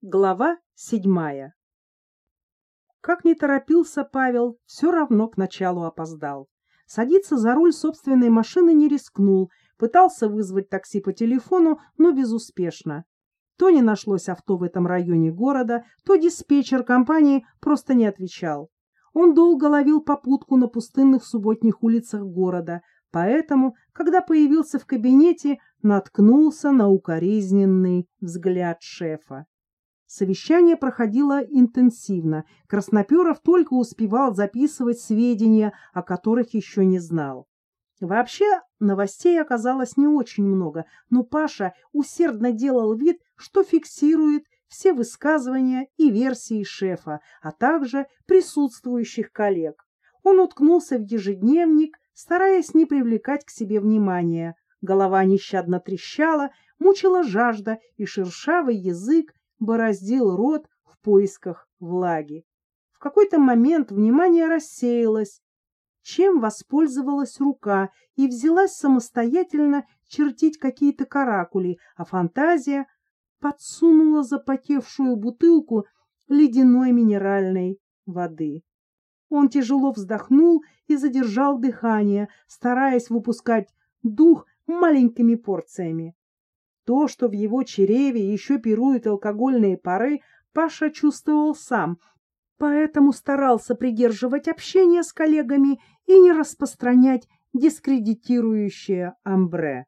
Глава седьмая Как ни торопился Павел, все равно к началу опоздал. Садиться за руль собственной машины не рискнул, пытался вызвать такси по телефону, но безуспешно. То не нашлось авто в этом районе города, то диспетчер компании просто не отвечал. Он долго ловил попутку на пустынных субботних улицах города, поэтому, когда появился в кабинете, наткнулся на укоризненный взгляд шефа. Совещание проходило интенсивно. Красноперов только успевал записывать сведения, о которых еще не знал. Вообще новостей оказалось не очень много, но Паша усердно делал вид, что фиксирует все высказывания и версии шефа, а также присутствующих коллег. Он уткнулся в ежедневник, стараясь не привлекать к себе внимания. Голова нещадно трещала, мучила жажда, и шершавый язык бороздил рот в поисках влаги. В какой-то момент внимание рассеялось, чем воспользовалась рука и взялась самостоятельно чертить какие-то каракули, а фантазия подсунула запотевшую бутылку ледяной минеральной воды. Он тяжело вздохнул и задержал дыхание, стараясь выпускать дух маленькими порциями. То, что в его чреве еще пируют алкогольные пары, Паша чувствовал сам, поэтому старался придерживать общение с коллегами и не распространять дискредитирующее амбре.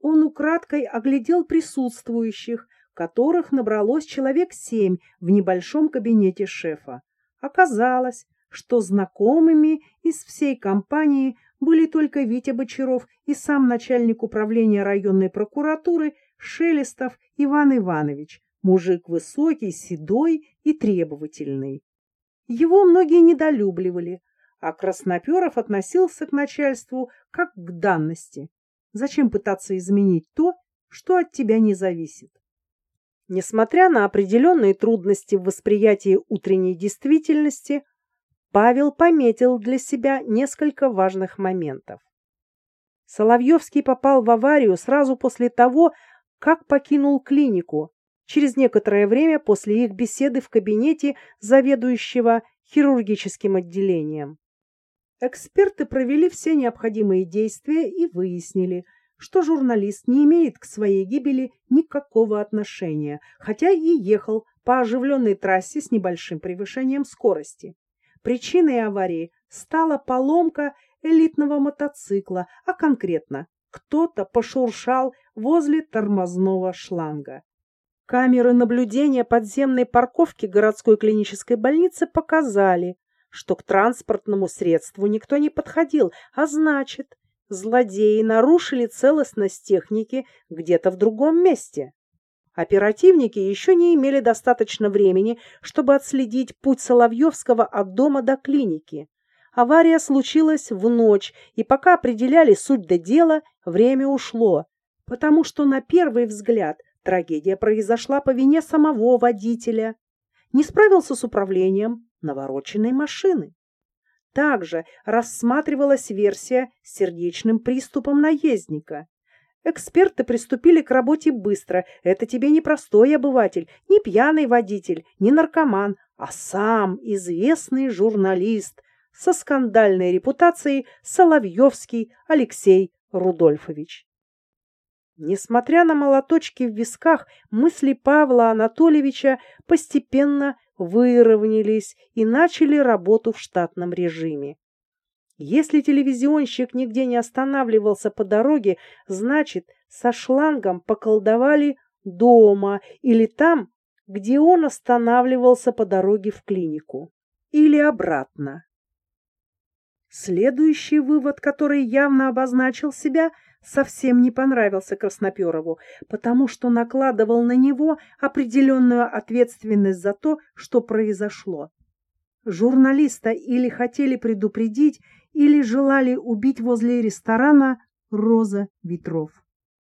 Он украдкой оглядел присутствующих, которых набралось человек семь в небольшом кабинете шефа. Оказалось, что знакомыми из всей компании были только Витя Бочаров и сам начальник управления районной прокуратуры Шелестов Иван Иванович, мужик высокий, седой и требовательный. Его многие недолюбливали, а Красноперов относился к начальству как к данности. Зачем пытаться изменить то, что от тебя не зависит? Несмотря на определенные трудности в восприятии утренней действительности, Павел пометил для себя несколько важных моментов. Соловьевский попал в аварию сразу после того, как покинул клинику, через некоторое время после их беседы в кабинете заведующего хирургическим отделением. Эксперты провели все необходимые действия и выяснили, что журналист не имеет к своей гибели никакого отношения, хотя и ехал по оживленной трассе с небольшим превышением скорости. Причиной аварии стала поломка элитного мотоцикла, а конкретно кто-то пошуршал возле тормозного шланга. Камеры наблюдения подземной парковки городской клинической больницы показали, что к транспортному средству никто не подходил, а значит, злодеи нарушили целостность техники где-то в другом месте. Оперативники еще не имели достаточно времени, чтобы отследить путь Соловьевского от дома до клиники. Авария случилась в ночь, и пока определяли суть до дела, время ушло, потому что на первый взгляд трагедия произошла по вине самого водителя. Не справился с управлением навороченной машины. Также рассматривалась версия с сердечным приступом наездника. Эксперты приступили к работе быстро. Это тебе не простой обыватель, не пьяный водитель, не наркоман, а сам известный журналист со скандальной репутацией Соловьевский Алексей Рудольфович. Несмотря на молоточки в висках, мысли Павла Анатольевича постепенно выровнялись и начали работу в штатном режиме. Если телевизионщик нигде не останавливался по дороге, значит, со шлангом поколдовали дома или там, где он останавливался по дороге в клинику. Или обратно. Следующий вывод, который явно обозначил себя, совсем не понравился Красноперову, потому что накладывал на него определенную ответственность за то, что произошло. Журналиста или хотели предупредить, или желали убить возле ресторана «Роза ветров».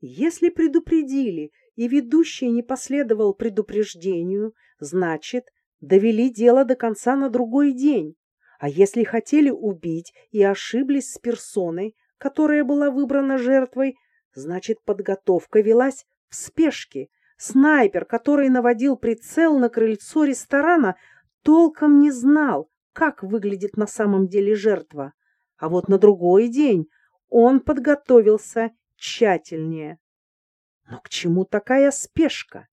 Если предупредили, и ведущий не последовал предупреждению, значит, довели дело до конца на другой день. А если хотели убить и ошиблись с персоной, которая была выбрана жертвой, значит, подготовка велась в спешке, Снайпер, который наводил прицел на крыльцо ресторана, толком не знал, как выглядит на самом деле жертва. А вот на другой день он подготовился тщательнее. Но к чему такая спешка?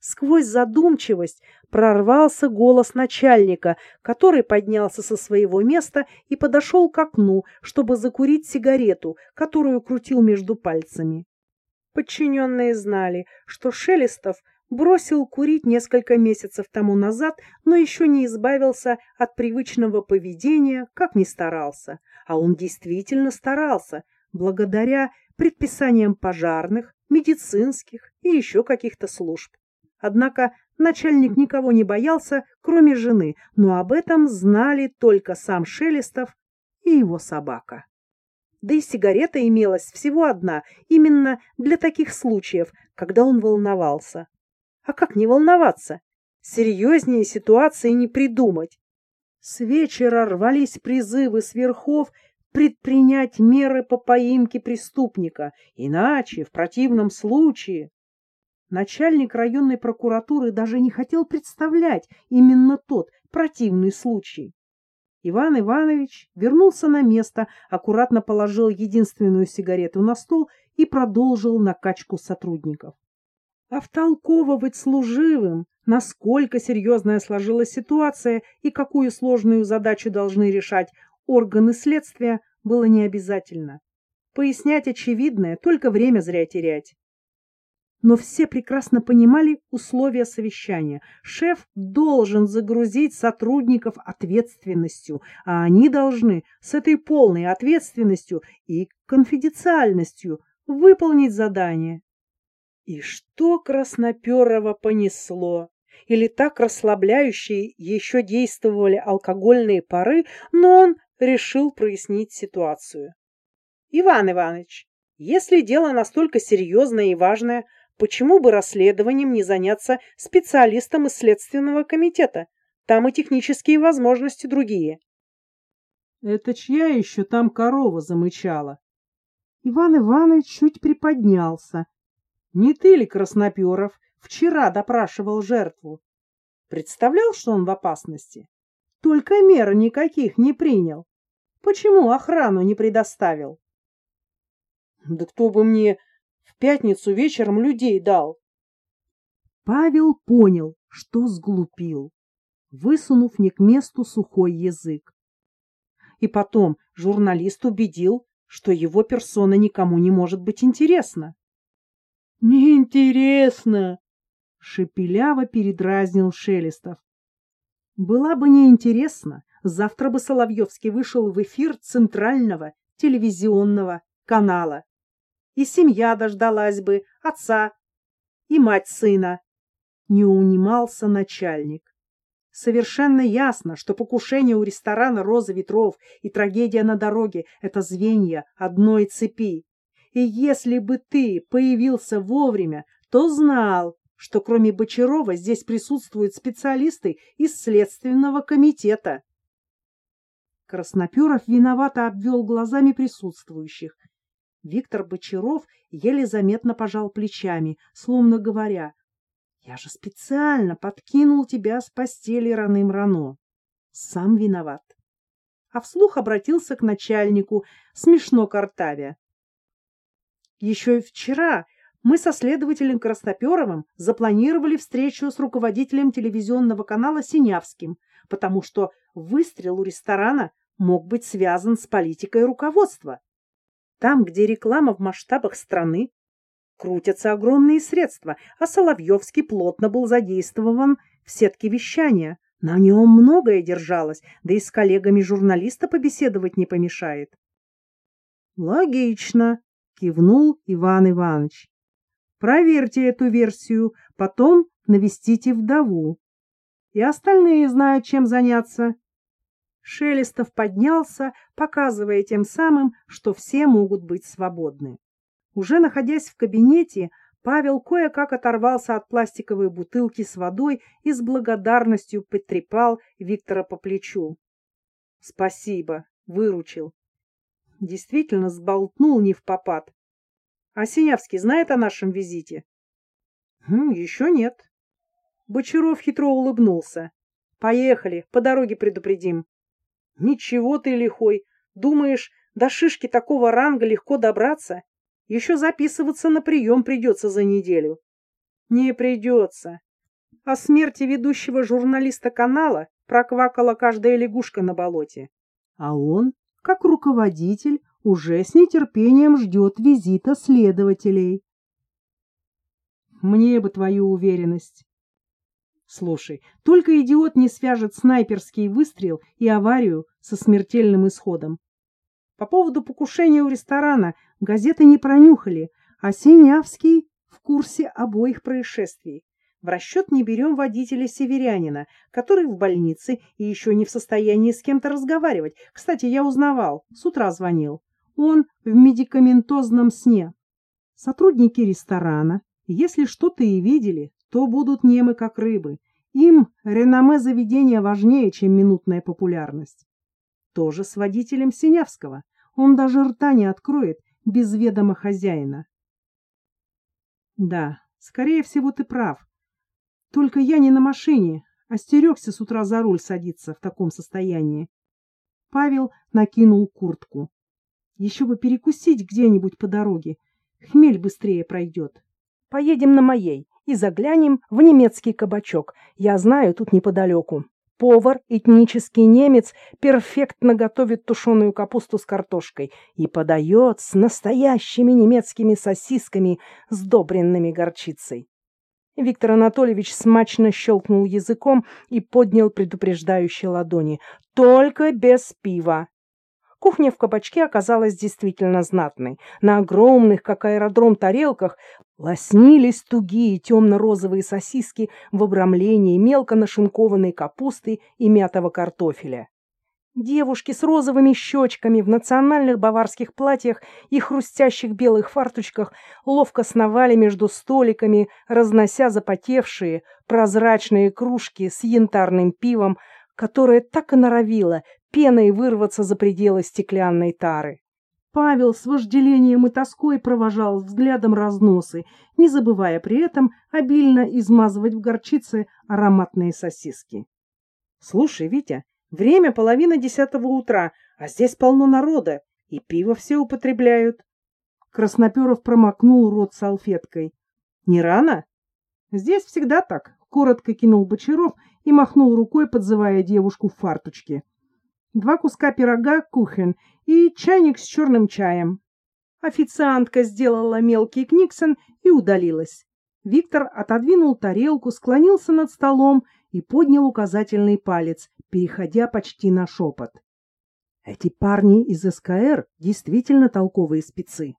Сквозь задумчивость прорвался голос начальника, который поднялся со своего места и подошел к окну, чтобы закурить сигарету, которую крутил между пальцами. Подчиненные знали, что Шелестов бросил курить несколько месяцев тому назад, но еще не избавился от привычного поведения, как ни старался. А он действительно старался, благодаря предписаниям пожарных, медицинских и еще каких-то служб. Однако начальник никого не боялся, кроме жены, но об этом знали только сам Шелестов и его собака. Да и сигарета имелась всего одна, именно для таких случаев, когда он волновался. А как не волноваться? Серьезнее ситуации не придумать. С вечера рвались призывы с верхов предпринять меры по поимке преступника, иначе, в противном случае... Начальник районной прокуратуры даже не хотел представлять именно тот противный случай. Иван Иванович вернулся на место, аккуратно положил единственную сигарету на стол и продолжил накачку сотрудников. А втолковывать служивым, насколько серьезная сложилась ситуация и какую сложную задачу должны решать органы следствия, было не обязательно. Пояснять очевидное, только время зря терять. Но все прекрасно понимали условия совещания. Шеф должен загрузить сотрудников ответственностью, а они должны с этой полной ответственностью и конфиденциальностью выполнить задание. И что Красноперова понесло? Или так расслабляющие еще действовали алкогольные пары, но он решил прояснить ситуацию. Иван Иванович, если дело настолько серьезное и важное, Почему бы расследованием не заняться специалистом из Следственного комитета? Там и технические возможности другие. Это чья еще там корова замычала? Иван Иванович чуть приподнялся. Не ты ли, Красноперов, вчера допрашивал жертву? Представлял, что он в опасности? Только мер никаких не принял. Почему охрану не предоставил? Да кто бы мне в пятницу вечером людей дал. Павел понял, что сглупил, высунув не к месту сухой язык. И потом журналист убедил, что его персона никому не может быть интересна. «Неинтересно!» — шепеляво передразнил Шелестов. «Была бы неинтересно, завтра бы Соловьевский вышел в эфир центрального телевизионного канала и семья дождалась бы, отца и мать сына. Не унимался начальник. Совершенно ясно, что покушение у ресторана «Роза ветров» и трагедия на дороге — это звенья одной цепи. И если бы ты появился вовремя, то знал, что кроме Бочарова здесь присутствуют специалисты из Следственного комитета. Красноперов виновато обвел глазами присутствующих Виктор Бочаров еле заметно пожал плечами, словно говоря, «Я же специально подкинул тебя с постели раным-рано. Сам виноват». А вслух обратился к начальнику, смешно картавя. «Еще и вчера мы со следователем Красноперовым запланировали встречу с руководителем телевизионного канала Синявским, потому что выстрел у ресторана мог быть связан с политикой руководства. Там, где реклама в масштабах страны, крутятся огромные средства, а Соловьевский плотно был задействован в сетке вещания. На нем многое держалось, да и с коллегами журналиста побеседовать не помешает. «Логично», — кивнул Иван Иванович. «Проверьте эту версию, потом навестите вдову. И остальные знают, чем заняться. Шелестов поднялся, показывая тем самым, что все могут быть свободны. Уже находясь в кабинете, Павел кое-как оторвался от пластиковой бутылки с водой и с благодарностью потрепал Виктора по плечу. — Спасибо, выручил. Действительно сболтнул не в попад. А Синявский знает о нашем визите? Хм, еще нет. Бочаров хитро улыбнулся. Поехали, по дороге предупредим. Ничего ты лихой. Думаешь, до шишки такого ранга легко добраться? Еще записываться на прием придется за неделю. Не придется. О смерти ведущего журналиста канала проквакала каждая лягушка на болоте. А он, как руководитель, уже с нетерпением ждет визита следователей. Мне бы твою уверенность. Слушай, только идиот не свяжет снайперский выстрел и аварию со смертельным исходом. По поводу покушения у ресторана газеты не пронюхали, а Синявский в курсе обоих происшествий. В расчет не берем водителя северянина, который в больнице и еще не в состоянии с кем-то разговаривать. Кстати, я узнавал, с утра звонил. Он в медикаментозном сне. Сотрудники ресторана, если что-то и видели, то будут немы как рыбы. Им реноме заведения важнее, чем минутная популярность. Тоже с водителем Синявского. Он даже рта не откроет без ведома хозяина. Да, скорее всего, ты прав. Только я не на машине, остерегся с утра за руль садиться в таком состоянии. Павел накинул куртку. Еще бы перекусить где-нибудь по дороге. Хмель быстрее пройдет. Поедем на моей и заглянем в немецкий кабачок. Я знаю, тут неподалеку. Повар, этнический немец, перфектно готовит тушеную капусту с картошкой и подает с настоящими немецкими сосисками, сдобренными горчицей. Виктор Анатольевич смачно щелкнул языком и поднял предупреждающие ладони. «Только без пива!» Кухня в кабачке оказалась действительно знатной. На огромных, как аэродром, тарелках лоснились тугие темно-розовые сосиски в обрамлении мелко нашинкованной капусты и мятого картофеля. Девушки с розовыми щечками в национальных баварских платьях и хрустящих белых фарточках ловко сновали между столиками, разнося запотевшие прозрачные кружки с янтарным пивом, которое так и норовило пеной вырваться за пределы стеклянной тары. Павел с вожделением и тоской провожал взглядом разносы, не забывая при этом обильно измазывать в горчице ароматные сосиски. — Слушай, Витя, Время половина десятого утра, а здесь полно народа, и пиво все употребляют. Красноперов промокнул рот салфеткой. Не рано? Здесь всегда так, коротко кинул Бочаров и махнул рукой, подзывая девушку в фарточке. Два куска пирога кухен и чайник с черным чаем. Официантка сделала мелкий книксон и удалилась. Виктор отодвинул тарелку, склонился над столом и поднял указательный палец, переходя почти на шепот. Эти парни из СКР действительно толковые спецы.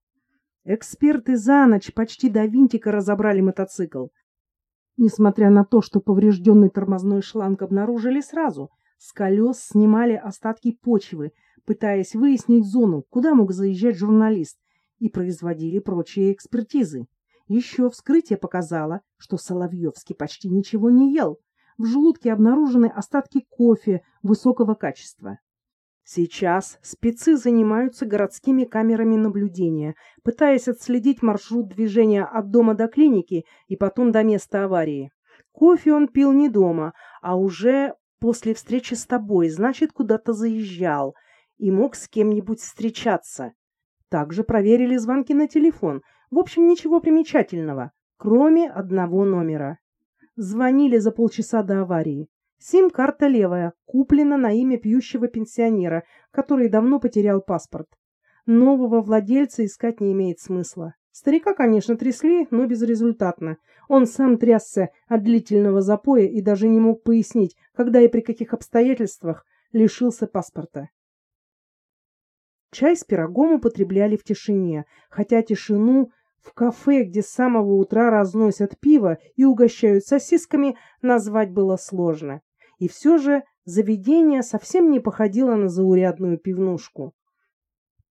Эксперты за ночь почти до винтика разобрали мотоцикл. Несмотря на то, что поврежденный тормозной шланг обнаружили сразу, с колес снимали остатки почвы, пытаясь выяснить зону, куда мог заезжать журналист, и производили прочие экспертизы. Еще вскрытие показало, что Соловьевский почти ничего не ел, в желудке обнаружены остатки кофе высокого качества. Сейчас спецы занимаются городскими камерами наблюдения, пытаясь отследить маршрут движения от дома до клиники и потом до места аварии. Кофе он пил не дома, а уже после встречи с тобой, значит, куда-то заезжал и мог с кем-нибудь встречаться. Также проверили звонки на телефон. В общем, ничего примечательного, кроме одного номера. Звонили за полчаса до аварии. Сим-карта левая, куплена на имя пьющего пенсионера, который давно потерял паспорт. Нового владельца искать не имеет смысла. Старика, конечно, трясли, но безрезультатно. Он сам трясся от длительного запоя и даже не мог пояснить, когда и при каких обстоятельствах лишился паспорта. Чай с пирогом употребляли в тишине, хотя тишину в кафе, где с самого утра разносят пиво и угощают сосисками, назвать было сложно. И все же заведение совсем не походило на заурядную пивнушку.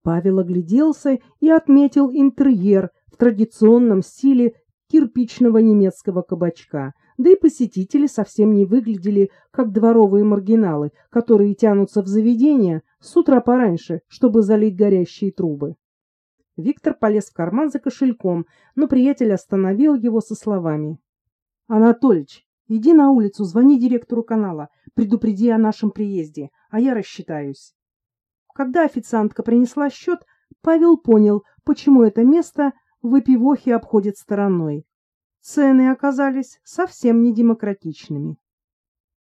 Павел огляделся и отметил интерьер в традиционном стиле кирпичного немецкого кабачка, да и посетители совсем не выглядели как дворовые маргиналы, которые тянутся в заведение с утра пораньше, чтобы залить горящие трубы. Виктор полез в карман за кошельком, но приятель остановил его со словами. Анатольевич, иди на улицу, звони директору канала, предупреди о нашем приезде, а я рассчитаюсь. Когда официантка принесла счет, Павел понял, почему это место выпивохи обходит стороной. Цены оказались совсем не демократичными.